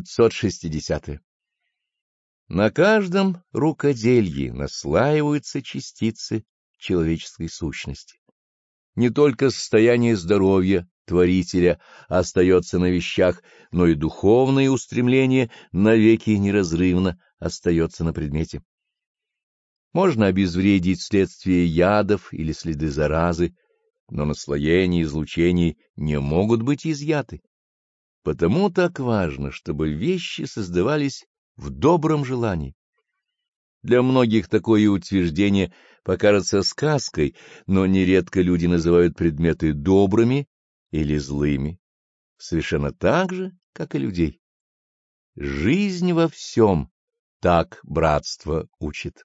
560. -е. На каждом рукоделье наслаиваются частицы человеческой сущности. Не только состояние здоровья творителя остается на вещах, но и духовное устремление навеки неразрывно остается на предмете. Можно обезвредить следствие ядов или следы заразы, но наслоения излучений не могут быть изъяты. Потому так важно, чтобы вещи создавались в добром желании. Для многих такое утверждение покажется сказкой, но нередко люди называют предметы добрыми или злыми, совершенно так же, как и людей. Жизнь во всем, так братство учит.